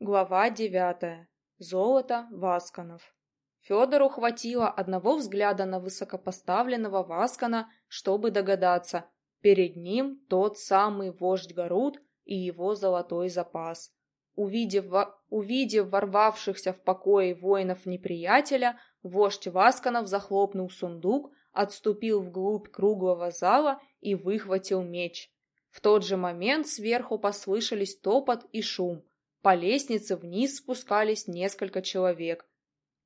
Глава девятая. Золото Васканов. Федору хватило одного взгляда на высокопоставленного Васкана, чтобы догадаться, перед ним тот самый вождь Гарут и его золотой запас. Увидев, увидев ворвавшихся в покое воинов неприятеля, вождь Васканов захлопнул сундук, отступил вглубь круглого зала и выхватил меч. В тот же момент сверху послышались топот и шум. По лестнице вниз спускались несколько человек.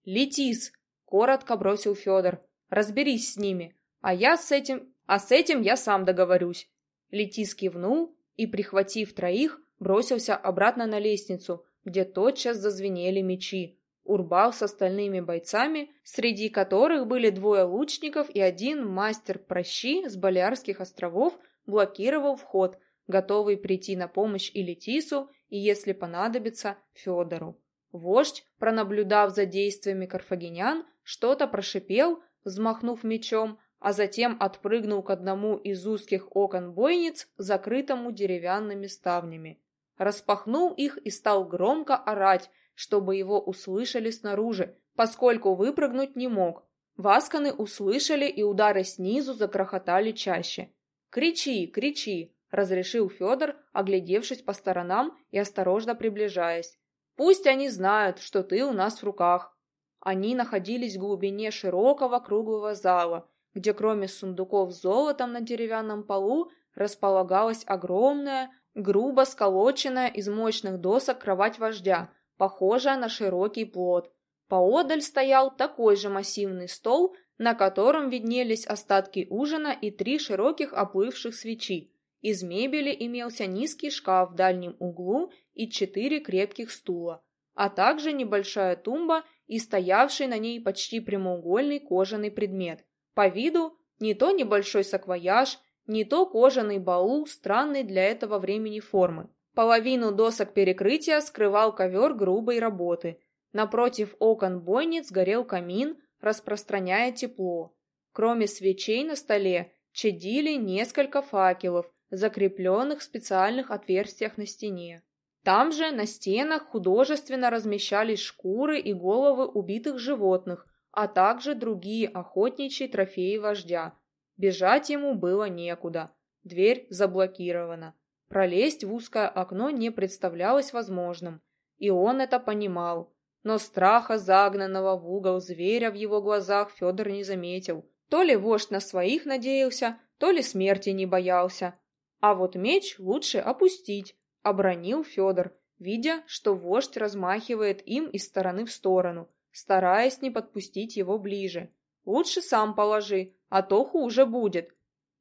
«Летис!» — коротко бросил Федор. «Разберись с ними, а я с этим... А с этим я сам договорюсь». Летис кивнул и, прихватив троих, бросился обратно на лестницу, где тотчас зазвенели мечи. Урбал с остальными бойцами, среди которых были двое лучников и один мастер прощи с Балиарских островов, блокировал вход, готовый прийти на помощь и Летису, и, если понадобится, Федору. Вождь, пронаблюдав за действиями карфагенян, что-то прошипел, взмахнув мечом, а затем отпрыгнул к одному из узких окон бойниц, закрытому деревянными ставнями. Распахнул их и стал громко орать, чтобы его услышали снаружи, поскольку выпрыгнуть не мог. Васканы услышали, и удары снизу закрохотали чаще. «Кричи, кричи!» Разрешил Федор, оглядевшись по сторонам и осторожно приближаясь. «Пусть они знают, что ты у нас в руках». Они находились в глубине широкого круглого зала, где кроме сундуков с золотом на деревянном полу располагалась огромная, грубо сколоченная из мощных досок кровать вождя, похожая на широкий плод. Поодаль стоял такой же массивный стол, на котором виднелись остатки ужина и три широких оплывших свечи, из мебели имелся низкий шкаф в дальнем углу и четыре крепких стула, а также небольшая тумба и стоявший на ней почти прямоугольный кожаный предмет. По виду не то небольшой саквояж, не то кожаный баул странной для этого времени формы. Половину досок перекрытия скрывал ковер грубой работы. Напротив окон бойниц горел камин, распространяя тепло. Кроме свечей на столе чадили несколько факелов, закрепленных в специальных отверстиях на стене. Там же на стенах художественно размещались шкуры и головы убитых животных, а также другие охотничьи трофеи вождя. Бежать ему было некуда. Дверь заблокирована. Пролезть в узкое окно не представлялось возможным, и он это понимал. Но страха загнанного в угол зверя в его глазах Федор не заметил. То ли вождь на своих надеялся, то ли смерти не боялся, а вот меч лучше опустить, обронил Федор, видя, что вождь размахивает им из стороны в сторону, стараясь не подпустить его ближе. Лучше сам положи, а то хуже будет.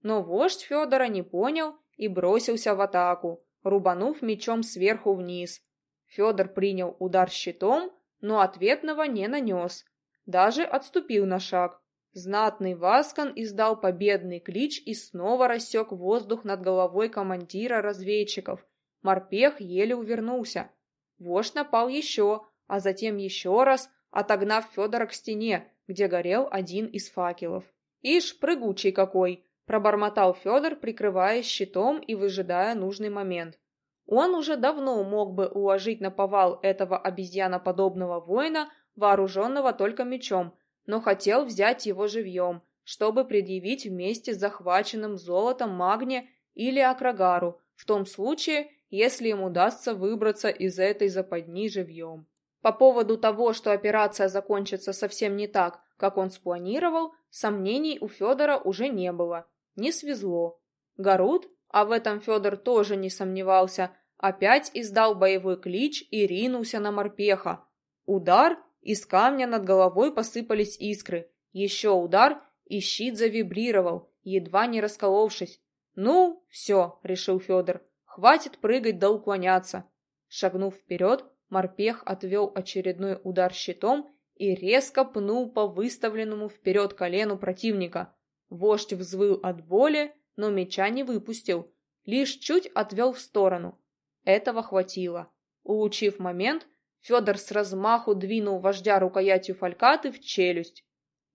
Но вождь Федора не понял и бросился в атаку, рубанув мечом сверху вниз. Федор принял удар щитом, но ответного не нанес. Даже отступил на шаг, Знатный Васкан издал победный клич и снова рассек воздух над головой командира разведчиков. Морпех еле увернулся. Вождь напал еще, а затем еще раз, отогнав Федора к стене, где горел один из факелов. «Ишь, прыгучий какой!» – пробормотал Федор, прикрываясь щитом и выжидая нужный момент. Он уже давно мог бы уложить на повал этого обезьяноподобного воина, вооруженного только мечом, но хотел взять его живьем, чтобы предъявить вместе с захваченным золотом Магне или Акрагару, в том случае, если им удастся выбраться из этой западни живьем. По поводу того, что операция закончится совсем не так, как он спланировал, сомнений у Федора уже не было. Не свезло. Гарут, а в этом Федор тоже не сомневался, опять издал боевой клич и ринулся на морпеха. Удар, из камня над головой посыпались искры. Еще удар, и щит завибрировал, едва не расколовшись. «Ну, все», — решил Федор, — «хватит прыгать да уклоняться». Шагнув вперед, морпех отвел очередной удар щитом и резко пнул по выставленному вперед колену противника. Вождь взвыл от боли, но меча не выпустил, лишь чуть отвел в сторону. Этого хватило. Улучив момент, Федор с размаху двинул вождя рукоятью фалькаты в челюсть.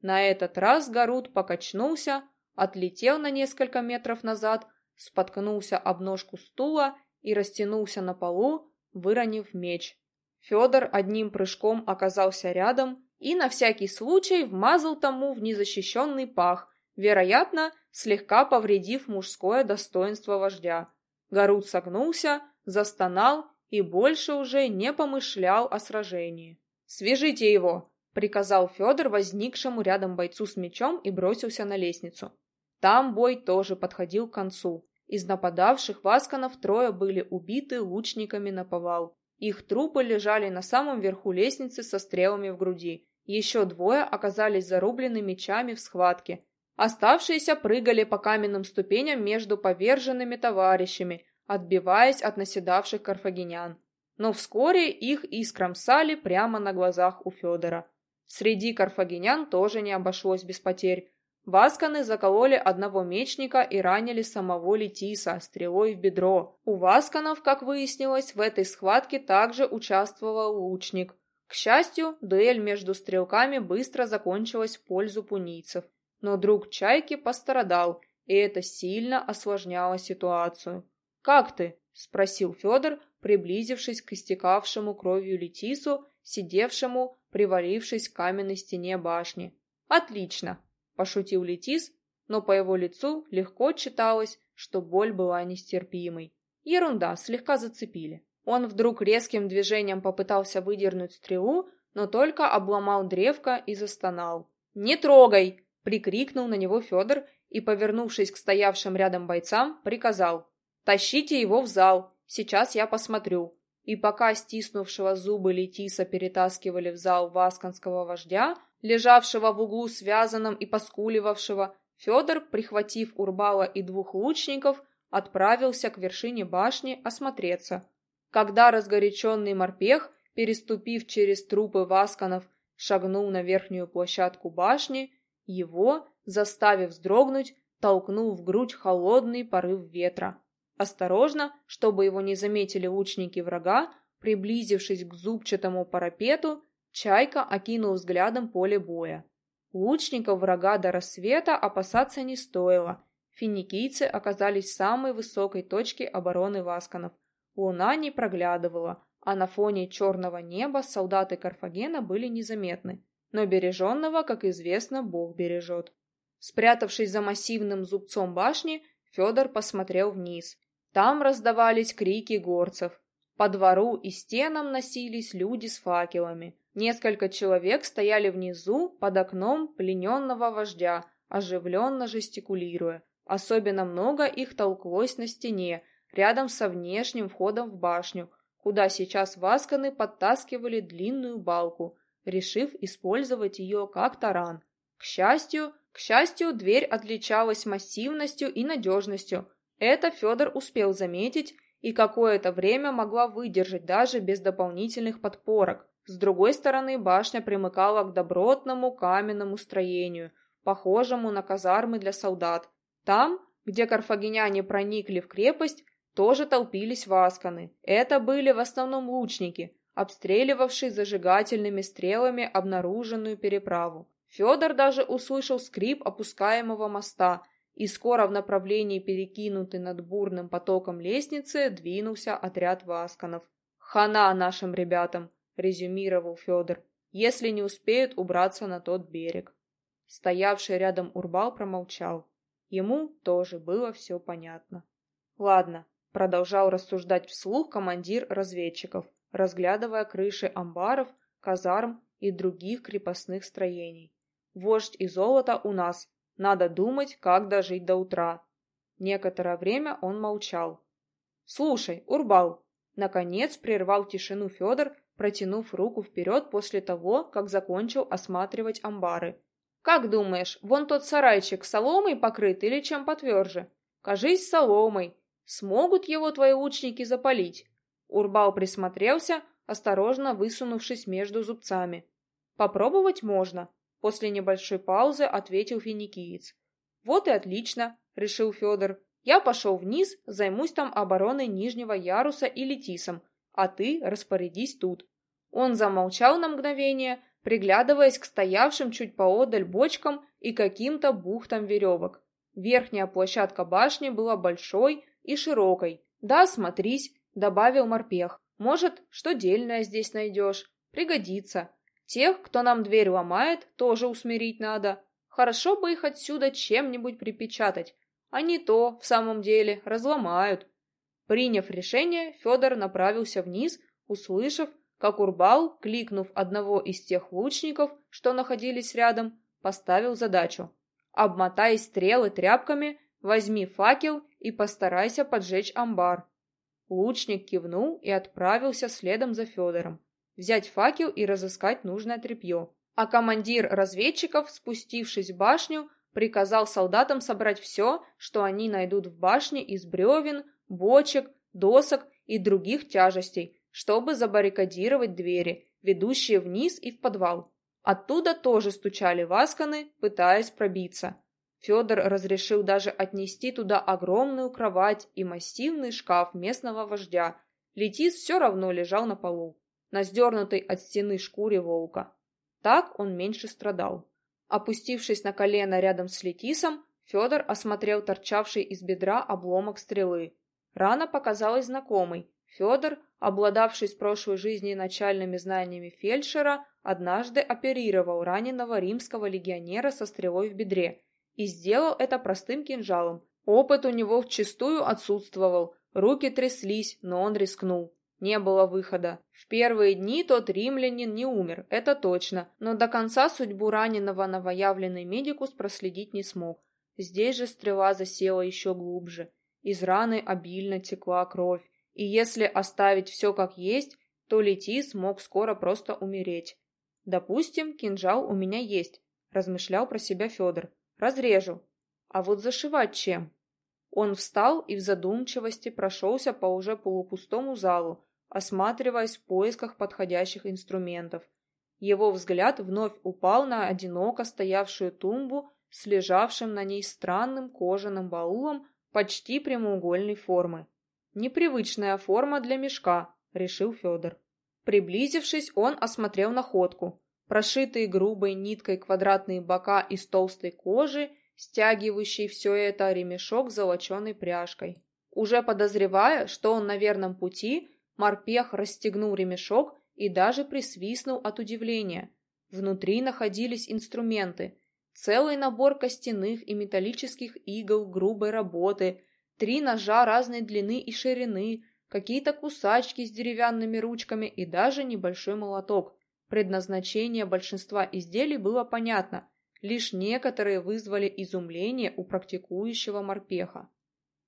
На этот раз Гарут покачнулся, отлетел на несколько метров назад, споткнулся об ножку стула и растянулся на полу, выронив меч. Федор одним прыжком оказался рядом и на всякий случай вмазал тому в незащищенный пах, вероятно, слегка повредив мужское достоинство вождя. Гарут согнулся, застонал и больше уже не помышлял о сражении. «Свяжите его!» — приказал Федор возникшему рядом бойцу с мечом и бросился на лестницу. Там бой тоже подходил к концу. Из нападавших васканов трое были убиты лучниками на повал. Их трупы лежали на самом верху лестницы со стрелами в груди. Еще двое оказались зарублены мечами в схватке. Оставшиеся прыгали по каменным ступеням между поверженными товарищами, отбиваясь от наседавших карфагенян. Но вскоре их искромсали прямо на глазах у Федора. Среди карфагенян тоже не обошлось без потерь. Васканы закололи одного мечника и ранили самого Летиса стрелой в бедро. У Васканов, как выяснилось, в этой схватке также участвовал лучник. К счастью, дуэль между стрелками быстро закончилась в пользу пунийцев. Но друг Чайки пострадал, и это сильно осложняло ситуацию. «Как ты?» – спросил Федор, приблизившись к истекавшему кровью Летису, сидевшему, привалившись к каменной стене башни. «Отлично!» пошутил Летис, но по его лицу легко читалось, что боль была нестерпимой. Ерунда, слегка зацепили. Он вдруг резким движением попытался выдернуть стрелу, но только обломал древко и застонал. «Не трогай!» — прикрикнул на него Федор и, повернувшись к стоявшим рядом бойцам, приказал. «Тащите его в зал, сейчас я посмотрю». И пока стиснувшего зубы Летиса перетаскивали в зал васканского вождя, лежавшего в углу связанным и поскуливавшего, Федор, прихватив Урбала и двух лучников, отправился к вершине башни осмотреться. Когда разгоряченный морпех, переступив через трупы васканов, шагнул на верхнюю площадку башни, его, заставив вздрогнуть, толкнул в грудь холодный порыв ветра. Осторожно, чтобы его не заметили лучники врага, приблизившись к зубчатому парапету, Чайка окинул взглядом поле боя. Лучников врага до рассвета опасаться не стоило. Финикийцы оказались в самой высокой точке обороны Васканов. Луна не проглядывала, а на фоне черного неба солдаты Карфагена были незаметны. Но береженного, как известно, Бог бережет. Спрятавшись за массивным зубцом башни, Федор посмотрел вниз. Там раздавались крики горцев. По двору и стенам носились люди с факелами. Несколько человек стояли внизу, под окном плененного вождя, оживленно жестикулируя. Особенно много их толклось на стене, рядом со внешним входом в башню, куда сейчас васканы подтаскивали длинную балку, решив использовать ее как таран. К счастью, к счастью, дверь отличалась массивностью и надежностью. Это Федор успел заметить и какое-то время могла выдержать даже без дополнительных подпорок. С другой стороны башня примыкала к добротному каменному строению, похожему на казармы для солдат. Там, где карфагеняне проникли в крепость, тоже толпились васканы. Это были в основном лучники, обстреливавшие зажигательными стрелами обнаруженную переправу. Федор даже услышал скрип опускаемого моста, и скоро в направлении перекинутой над бурным потоком лестницы двинулся отряд васканов. Хана нашим ребятам! — резюмировал Федор, — «если не успеют убраться на тот берег». Стоявший рядом Урбал промолчал. Ему тоже было все понятно. «Ладно», — продолжал рассуждать вслух командир разведчиков, разглядывая крыши амбаров, казарм и других крепостных строений. «Вождь и золото у нас. Надо думать, как дожить до утра». Некоторое время он молчал. «Слушай, Урбал!» Наконец прервал тишину Федор, протянув руку вперед после того, как закончил осматривать амбары. «Как думаешь, вон тот сарайчик соломой покрыт или чем потверже? Кажись, соломой. Смогут его твои лучники запалить?» Урбал присмотрелся, осторожно высунувшись между зубцами. «Попробовать можно», — после небольшой паузы ответил финикиец. «Вот и отлично», — решил Федор. «Я пошел вниз, займусь там обороной нижнего яруса и летисом, а ты распорядись тут». Он замолчал на мгновение, приглядываясь к стоявшим чуть поодаль бочкам и каким-то бухтам веревок. Верхняя площадка башни была большой и широкой. «Да, смотрись», — добавил морпех. Может, что дельное здесь найдешь. Пригодится. Тех, кто нам дверь ломает, тоже усмирить надо. Хорошо бы их отсюда чем-нибудь припечатать. А не то, в самом деле, разломают. Приняв решение, Федор направился вниз, услышав, как Урбал, кликнув одного из тех лучников, что находились рядом, поставил задачу. Обмотай стрелы тряпками, возьми факел и постарайся поджечь амбар. Лучник кивнул и отправился следом за Федором. Взять факел и разыскать нужное тряпье. А командир разведчиков, спустившись в башню, приказал солдатам собрать все, что они найдут в башне из бревен, бочек, досок и других тяжестей, чтобы забаррикадировать двери, ведущие вниз и в подвал. Оттуда тоже стучали васканы, пытаясь пробиться. Федор разрешил даже отнести туда огромную кровать и массивный шкаф местного вождя. Летис все равно лежал на полу, на сдернутой от стены шкуре волка. Так он меньше страдал. Опустившись на колено рядом с Летисом, Федор осмотрел торчавший из бедра обломок стрелы. Рана показалась знакомой. Федор, обладавший с прошлой жизни начальными знаниями фельдшера, однажды оперировал раненого римского легионера со стрелой в бедре и сделал это простым кинжалом. Опыт у него вчистую отсутствовал, руки тряслись, но он рискнул. Не было выхода. В первые дни тот римлянин не умер, это точно, но до конца судьбу раненого новоявленный медикус проследить не смог. Здесь же стрела засела еще глубже. Из раны обильно текла кровь. И если оставить все как есть, то Летис мог скоро просто умереть. Допустим, кинжал у меня есть, размышлял про себя Федор. Разрежу. А вот зашивать чем? Он встал и в задумчивости прошелся по уже полупустому залу, осматриваясь в поисках подходящих инструментов. Его взгляд вновь упал на одиноко стоявшую тумбу с лежавшим на ней странным кожаным баулом почти прямоугольной формы. Непривычная форма для мешка, решил Федор. Приблизившись, он осмотрел находку. Прошитые грубой ниткой квадратные бока из толстой кожи, стягивающий все это ремешок золоченой пряжкой. Уже подозревая, что он на верном пути, Морпех расстегнул ремешок и даже присвистнул от удивления. Внутри находились инструменты. Целый набор костяных и металлических игл грубой работы, три ножа разной длины и ширины, какие-то кусачки с деревянными ручками и даже небольшой молоток. Предназначение большинства изделий было понятно, лишь некоторые вызвали изумление у практикующего морпеха.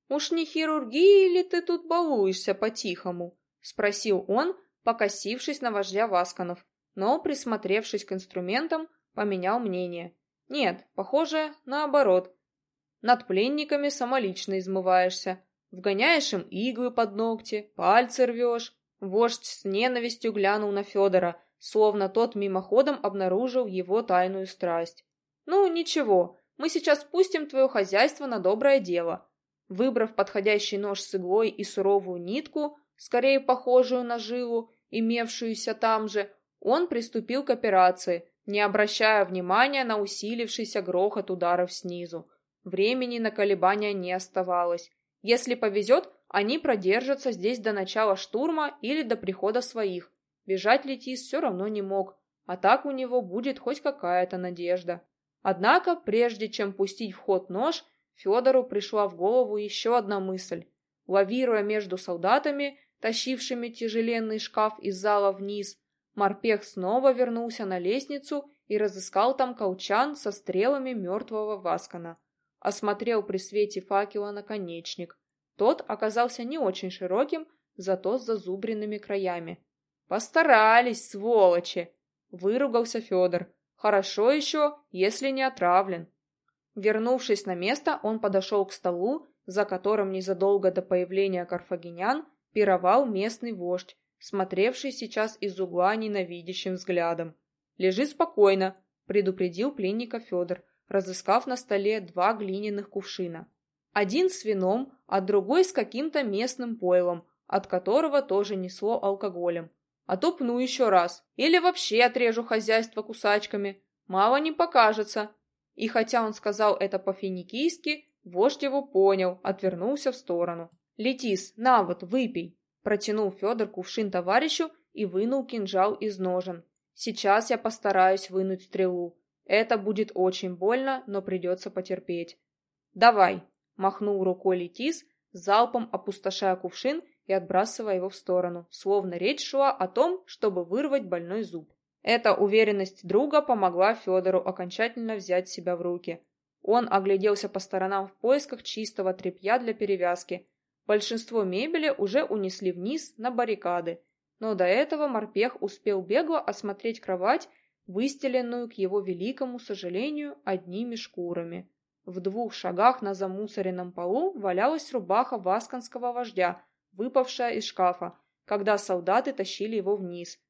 «Уж не хирургией ли ты тут балуешься по-тихому?» — спросил он, покосившись на вождя Васканов, но, присмотревшись к инструментам, поменял мнение. «Нет, похоже, наоборот. Над пленниками самолично измываешься, вгоняешь им иглы под ногти, пальцы рвешь». Вождь с ненавистью глянул на Федора, словно тот мимоходом обнаружил его тайную страсть. «Ну, ничего, мы сейчас пустим твое хозяйство на доброе дело». Выбрав подходящий нож с иглой и суровую нитку, скорее похожую на жилу, имевшуюся там же, он приступил к операции, не обращая внимания на усилившийся грохот ударов снизу. Времени на колебания не оставалось. Если повезет, они продержатся здесь до начала штурма или до прихода своих. Бежать Летис все равно не мог, а так у него будет хоть какая-то надежда. Однако, прежде чем пустить в ход нож, Федору пришла в голову еще одна мысль. Лавируя между солдатами, тащившими тяжеленный шкаф из зала вниз, морпех снова вернулся на лестницу и разыскал там колчан со стрелами мертвого Васкана. Осмотрел при свете факела наконечник. Тот оказался не очень широким, зато с зазубренными краями. «Постарались, сволочи!» — выругался Федор. «Хорошо еще, если не отравлен». Вернувшись на место, он подошел к столу, за которым незадолго до появления карфагенян пировал местный вождь, смотревший сейчас из угла ненавидящим взглядом. «Лежи спокойно», — предупредил пленника Федор, разыскав на столе два глиняных кувшина. Один с вином, а другой с каким-то местным пойлом, от которого тоже несло алкоголем. А то пну еще раз, или вообще отрежу хозяйство кусачками. Мало не покажется. И хотя он сказал это по-финикийски, вождь его понял, отвернулся в сторону. «Летис, на вот, выпей!» Протянул Федор кувшин товарищу и вынул кинжал из ножен. Сейчас я постараюсь вынуть стрелу. Это будет очень больно, но придется потерпеть. «Давай!» – махнул рукой Летис, залпом опустошая кувшин и отбрасывая его в сторону, словно речь шла о том, чтобы вырвать больной зуб. Эта уверенность друга помогла Федору окончательно взять себя в руки. Он огляделся по сторонам в поисках чистого тряпья для перевязки. Большинство мебели уже унесли вниз на баррикады, но до этого морпех успел бегло осмотреть кровать, выстеленную, к его великому сожалению, одними шкурами. В двух шагах на замусоренном полу валялась рубаха васканского вождя, выпавшая из шкафа, когда солдаты тащили его вниз.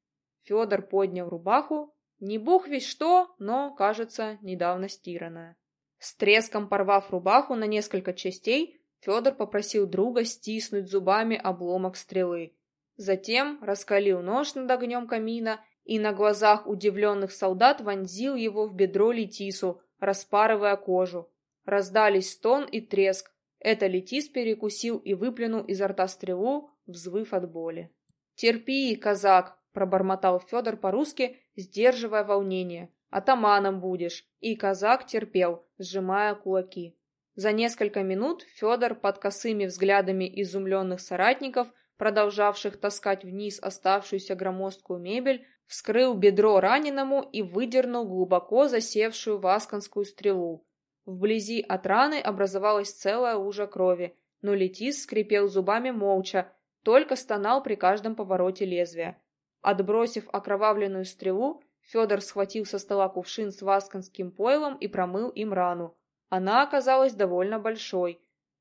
Федор поднял рубаху, не бог весь что, но, кажется, недавно стиранная. С треском порвав рубаху на несколько частей, Федор попросил друга стиснуть зубами обломок стрелы. Затем раскалил нож над огнем камина и на глазах удивленных солдат вонзил его в бедро Летису, распарывая кожу. Раздались стон и треск. Это Летис перекусил и выплюнул изо рта стрелу, взвыв от боли. «Терпи, казак!» – пробормотал Федор по-русски, сдерживая волнение. «Атаманом будешь!» И казак терпел, сжимая кулаки. За несколько минут Федор под косыми взглядами изумленных соратников, продолжавших таскать вниз оставшуюся громоздкую мебель, вскрыл бедро раненому и выдернул глубоко засевшую васканскую стрелу. Вблизи от раны образовалась целая лужа крови, но Летис скрипел зубами молча, только стонал при каждом повороте лезвия. Отбросив окровавленную стрелу, Федор схватил со стола кувшин с васканским пойлом и промыл им рану. Она оказалась довольно большой.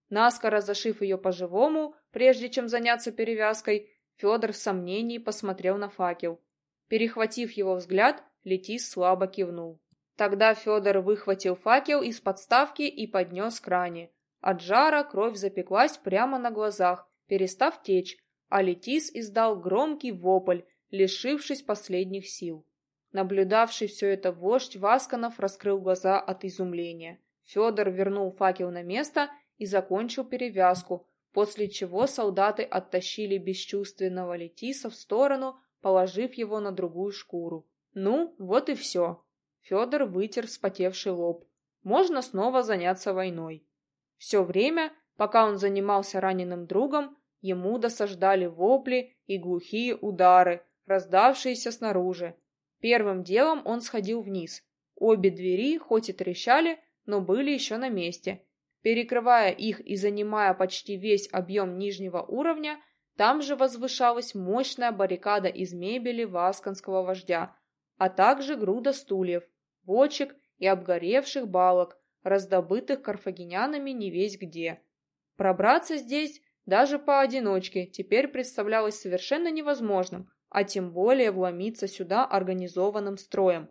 Наскоро зашив ее по-живому, прежде чем заняться перевязкой, Федор в сомнении посмотрел на факел. Перехватив его взгляд, Летис слабо кивнул. Тогда Федор выхватил факел из подставки и поднес к ране. От жара кровь запеклась прямо на глазах, перестав течь, а Летис издал громкий вопль, лишившись последних сил. Наблюдавший все это вождь Васканов раскрыл глаза от изумления. Федор вернул факел на место и закончил перевязку, после чего солдаты оттащили бесчувственного Летиса в сторону, положив его на другую шкуру. Ну, вот и все. Федор вытер вспотевший лоб. Можно снова заняться войной. Все время, пока он занимался раненым другом, ему досаждали вопли и глухие удары, раздавшиеся снаружи. Первым делом он сходил вниз. Обе двери, хоть и трещали, но были еще на месте. Перекрывая их и занимая почти весь объем нижнего уровня, там же возвышалась мощная баррикада из мебели васканского вождя, а также груда стульев, бочек и обгоревших балок, раздобытых карфагенянами не весь где. Пробраться здесь даже поодиночке теперь представлялось совершенно невозможным, а тем более вломиться сюда организованным строем.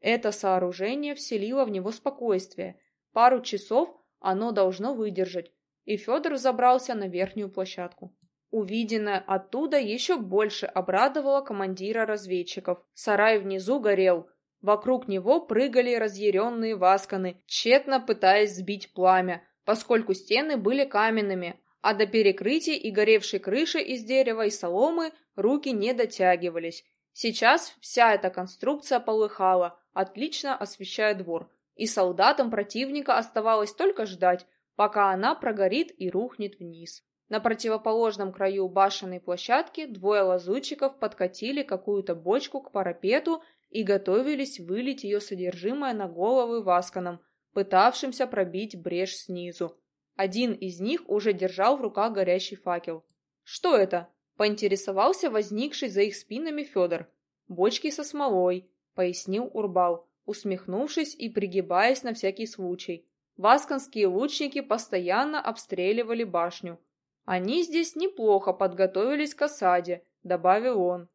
Это сооружение вселило в него спокойствие. Пару часов оно должно выдержать, и Федор забрался на верхнюю площадку. Увиденное оттуда еще больше обрадовало командира разведчиков. Сарай внизу горел. Вокруг него прыгали разъяренные васканы, тщетно пытаясь сбить пламя, поскольку стены были каменными, а до перекрытия и горевшей крыши из дерева и соломы руки не дотягивались. Сейчас вся эта конструкция полыхала, отлично освещая двор, и солдатам противника оставалось только ждать, пока она прогорит и рухнет вниз. На противоположном краю башенной площадки двое лазутчиков подкатили какую-то бочку к парапету и готовились вылить ее содержимое на головы васканам, пытавшимся пробить брешь снизу. Один из них уже держал в руках горящий факел. «Что это?» – поинтересовался возникший за их спинами Федор. «Бочки со смолой», – пояснил Урбал, усмехнувшись и пригибаясь на всякий случай. Васканские лучники постоянно обстреливали башню. Они здесь неплохо подготовились к осаде, добавил он.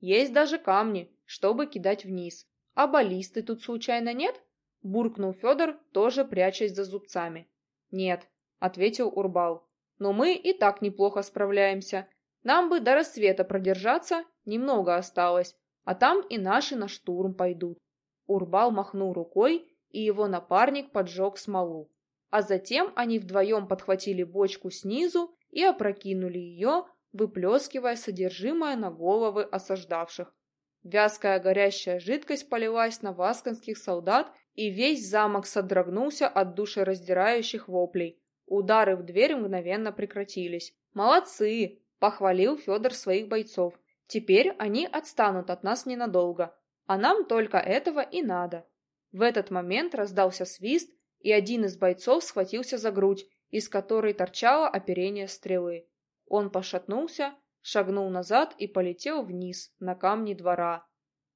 Есть даже камни, чтобы кидать вниз. А баллисты тут случайно нет? Буркнул Федор, тоже прячась за зубцами. Нет, ответил Урбал. Но мы и так неплохо справляемся. Нам бы до рассвета продержаться, немного осталось, а там и наши на штурм пойдут. Урбал махнул рукой, и его напарник поджег смолу. А затем они вдвоем подхватили бочку снизу и опрокинули ее, выплескивая содержимое на головы осаждавших. Вязкая горящая жидкость полилась на васканских солдат, и весь замок содрогнулся от душераздирающих воплей. Удары в дверь мгновенно прекратились. «Молодцы!» – похвалил Федор своих бойцов. «Теперь они отстанут от нас ненадолго, а нам только этого и надо». В этот момент раздался свист, и один из бойцов схватился за грудь, из которой торчало оперение стрелы. Он пошатнулся, шагнул назад и полетел вниз, на камни двора.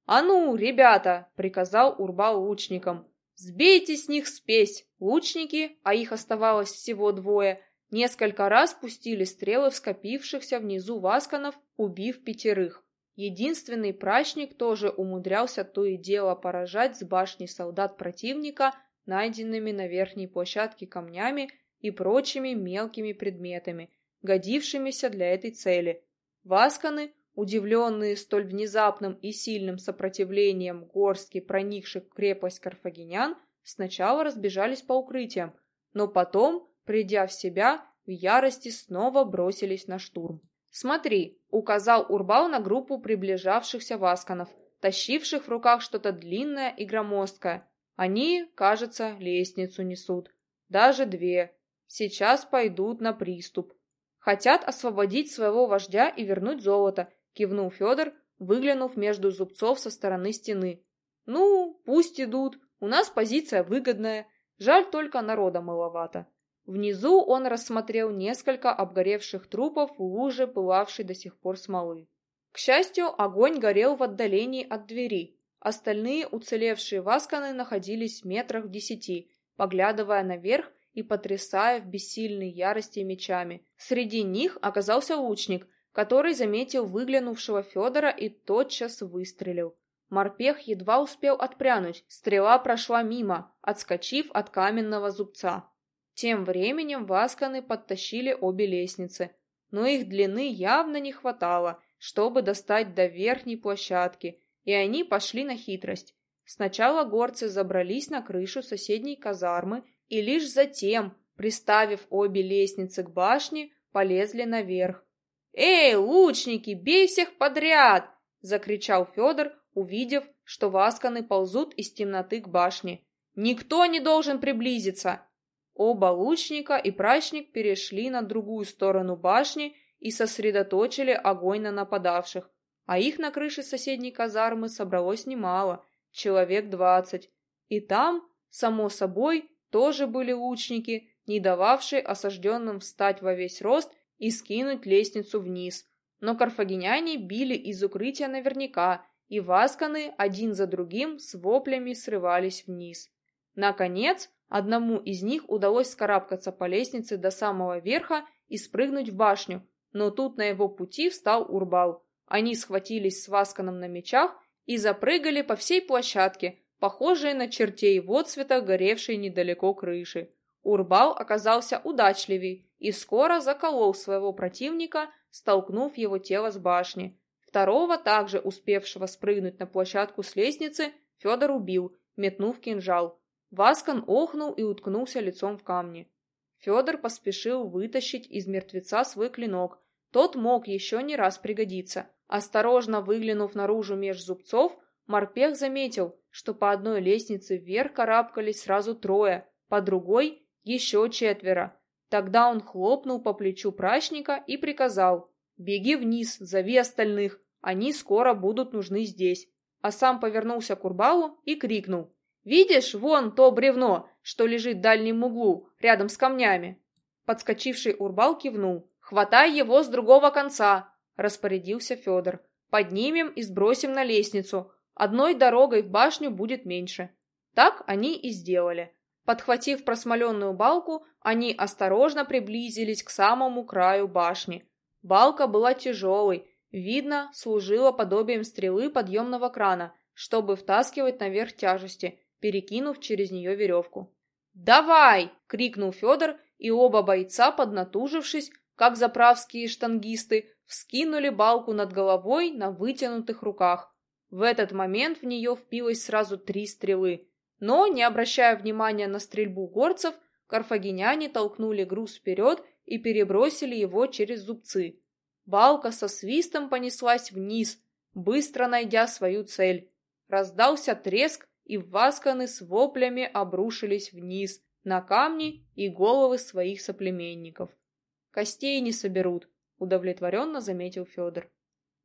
«А ну, ребята!» — приказал Урбал лучникам. «Сбейте с них спесь!» Лучники, а их оставалось всего двое, несколько раз пустили стрелы в скопившихся внизу васканов, убив пятерых. Единственный прачник тоже умудрялся то и дело поражать с башни солдат противника найденными на верхней площадке камнями и прочими мелкими предметами, годившимися для этой цели. Васканы, удивленные столь внезапным и сильным сопротивлением горстки проникших в крепость карфагенян, сначала разбежались по укрытиям, но потом, придя в себя, в ярости снова бросились на штурм. «Смотри», — указал Урбал на группу приближавшихся васканов, тащивших в руках что-то длинное и громоздкое. Они, кажется, лестницу несут. Даже две. Сейчас пойдут на приступ. Хотят освободить своего вождя и вернуть золото, кивнул Федор, выглянув между зубцов со стороны стены. Ну, пусть идут, у нас позиция выгодная, жаль только народа маловато. Внизу он рассмотрел несколько обгоревших трупов в луже пылавшей до сих пор смолы. К счастью, огонь горел в отдалении от двери. Остальные уцелевшие васканы находились в метрах в десяти, поглядывая наверх и потрясая в бессильной ярости мечами. Среди них оказался лучник, который заметил выглянувшего Федора и тотчас выстрелил. Морпех едва успел отпрянуть, стрела прошла мимо, отскочив от каменного зубца. Тем временем васканы подтащили обе лестницы, но их длины явно не хватало, чтобы достать до верхней площадки, и они пошли на хитрость. Сначала горцы забрались на крышу соседней казармы и лишь затем, приставив обе лестницы к башне, полезли наверх. «Эй, лучники, бей всех подряд!» — закричал Федор, увидев, что васканы ползут из темноты к башне. «Никто не должен приблизиться!» Оба лучника и прачник перешли на другую сторону башни и сосредоточили огонь на нападавших, а их на крыше соседней казармы собралось немало, человек двадцать. И там, само собой, тоже были лучники, не дававшие осажденным встать во весь рост и скинуть лестницу вниз. Но карфагеняне били из укрытия наверняка, и васканы один за другим с воплями срывались вниз. Наконец, одному из них удалось скарабкаться по лестнице до самого верха и спрыгнуть в башню, но тут на его пути встал Урбал. Они схватились с Васканом на мечах и запрыгали по всей площадке, похожие на чертей в отцветах горевшей недалеко крыши. Урбал оказался удачливей и скоро заколол своего противника, столкнув его тело с башни. Второго, также успевшего спрыгнуть на площадку с лестницы, Федор убил, метнув кинжал. Васкан охнул и уткнулся лицом в камни. Федор поспешил вытащить из мертвеца свой клинок. Тот мог еще не раз пригодиться. Осторожно выглянув наружу меж зубцов, Морпех заметил, что по одной лестнице вверх карабкались сразу трое, по другой — еще четверо. Тогда он хлопнул по плечу прачника и приказал «Беги вниз, зови остальных, они скоро будут нужны здесь». А сам повернулся к Урбалу и крикнул «Видишь, вон то бревно, что лежит в дальнем углу, рядом с камнями?» Подскочивший Урбал кивнул «Хватай его с другого конца», — распорядился Федор. «Поднимем и сбросим на лестницу, Одной дорогой в башню будет меньше. Так они и сделали. Подхватив просмоленную балку, они осторожно приблизились к самому краю башни. Балка была тяжелой, видно, служила подобием стрелы подъемного крана, чтобы втаскивать наверх тяжести, перекинув через нее веревку. «Давай!» — крикнул Федор, и оба бойца, поднатужившись, как заправские штангисты, вскинули балку над головой на вытянутых руках. В этот момент в нее впилось сразу три стрелы, но, не обращая внимания на стрельбу горцев, карфагеняне толкнули груз вперед и перебросили его через зубцы. Балка со свистом понеслась вниз, быстро найдя свою цель. Раздался треск, и васканы с воплями обрушились вниз, на камни и головы своих соплеменников. «Костей не соберут», — удовлетворенно заметил Федор.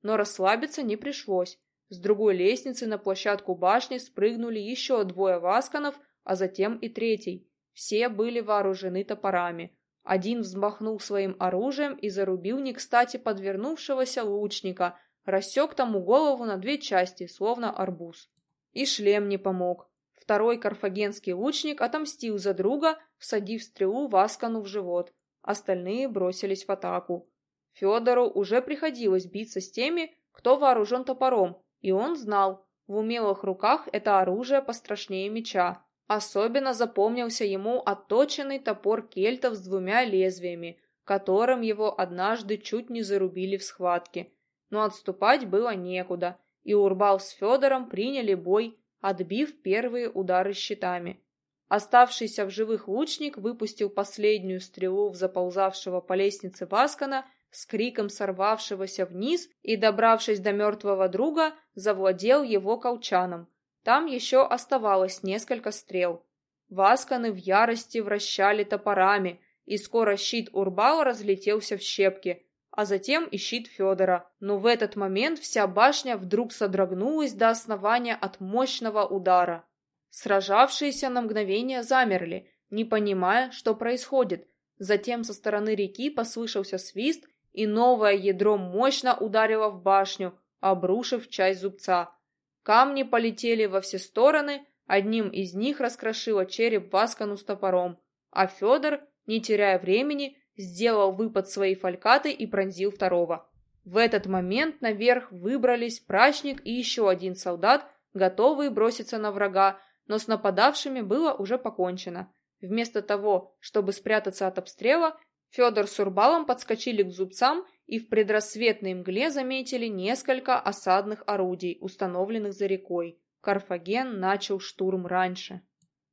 Но расслабиться не пришлось. С другой лестницы на площадку башни спрыгнули еще двое васканов, а затем и третий. Все были вооружены топорами. Один взмахнул своим оружием и зарубил не кстати подвернувшегося лучника, рассек тому голову на две части, словно арбуз. И шлем не помог. Второй карфагенский лучник отомстил за друга, всадив стрелу Васкану в живот. Остальные бросились в атаку. Федору уже приходилось биться с теми, кто вооружен топором, и он знал, в умелых руках это оружие пострашнее меча. Особенно запомнился ему отточенный топор кельтов с двумя лезвиями, которым его однажды чуть не зарубили в схватке. Но отступать было некуда, и Урбал с Федором приняли бой, отбив первые удары щитами. Оставшийся в живых лучник выпустил последнюю стрелу в заползавшего по лестнице Васкана с криком сорвавшегося вниз и, добравшись до мертвого друга, завладел его колчаном. Там еще оставалось несколько стрел. Васканы в ярости вращали топорами, и скоро щит Урбала разлетелся в щепки, а затем и щит Федора. Но в этот момент вся башня вдруг содрогнулась до основания от мощного удара. Сражавшиеся на мгновение замерли, не понимая, что происходит. Затем со стороны реки послышался свист, и новое ядро мощно ударило в башню, обрушив часть зубца. Камни полетели во все стороны, одним из них раскрошило череп Васкану с топором, а Федор, не теряя времени, сделал выпад своей фалькаты и пронзил второго. В этот момент наверх выбрались прачник и еще один солдат, готовые броситься на врага, но с нападавшими было уже покончено. Вместо того, чтобы спрятаться от обстрела, Федор с Урбалом подскочили к зубцам и в предрассветной мгле заметили несколько осадных орудий, установленных за рекой. Карфаген начал штурм раньше.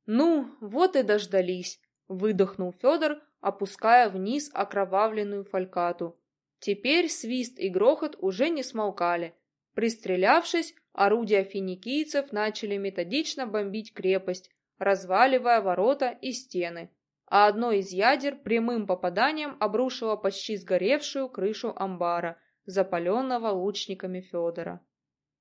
«Ну, вот и дождались», — выдохнул Федор, опуская вниз окровавленную фалькату. Теперь свист и грохот уже не смолкали. Пристрелявшись, орудия финикийцев начали методично бомбить крепость, разваливая ворота и стены а одно из ядер прямым попаданием обрушило почти сгоревшую крышу амбара, запаленного лучниками Федора.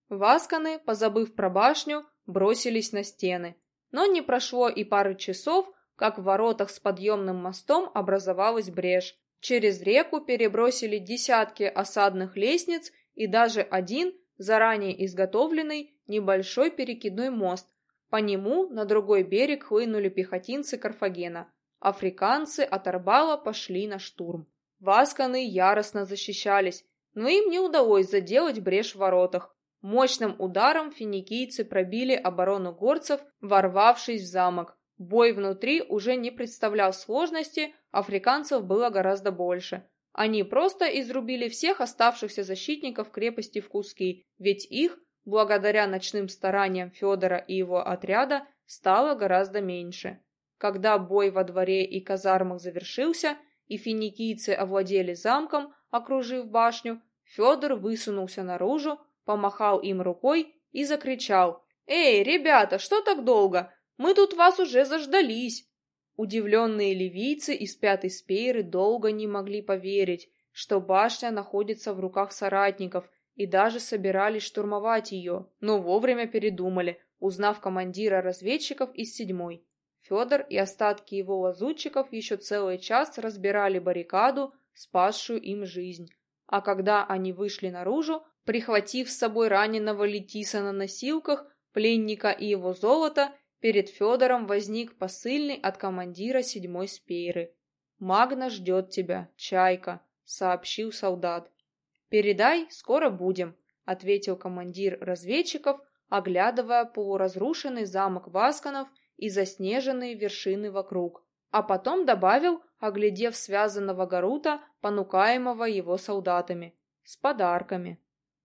Васканы, позабыв про башню, бросились на стены. Но не прошло и пары часов, как в воротах с подъемным мостом образовалась брешь. Через реку перебросили десятки осадных лестниц и даже один, заранее изготовленный, небольшой перекидной мост. По нему на другой берег хлынули пехотинцы Карфагена – Африканцы от Арбала пошли на штурм. Васканы яростно защищались, но им не удалось заделать брешь в воротах. Мощным ударом финикийцы пробили оборону горцев, ворвавшись в замок. Бой внутри уже не представлял сложности, африканцев было гораздо больше. Они просто изрубили всех оставшихся защитников крепости в куски, ведь их, благодаря ночным стараниям Федора и его отряда, стало гораздо меньше. Когда бой во дворе и казармах завершился, и финикийцы овладели замком, окружив башню, Федор высунулся наружу, помахал им рукой и закричал «Эй, ребята, что так долго? Мы тут вас уже заждались!» Удивленные ливийцы из пятой спейры долго не могли поверить, что башня находится в руках соратников, и даже собирались штурмовать ее, но вовремя передумали, узнав командира разведчиков из седьмой. Федор и остатки его лазутчиков еще целый час разбирали баррикаду, спасшую им жизнь. А когда они вышли наружу, прихватив с собой раненого Летиса на носилках, пленника и его золото, перед Федором возник посыльный от командира седьмой спейры. «Магна ждет тебя, Чайка», — сообщил солдат. «Передай, скоро будем», — ответил командир разведчиков, оглядывая полуразрушенный замок Васканов и заснеженные вершины вокруг, а потом добавил, оглядев связанного Гарута, понукаемого его солдатами, с подарками.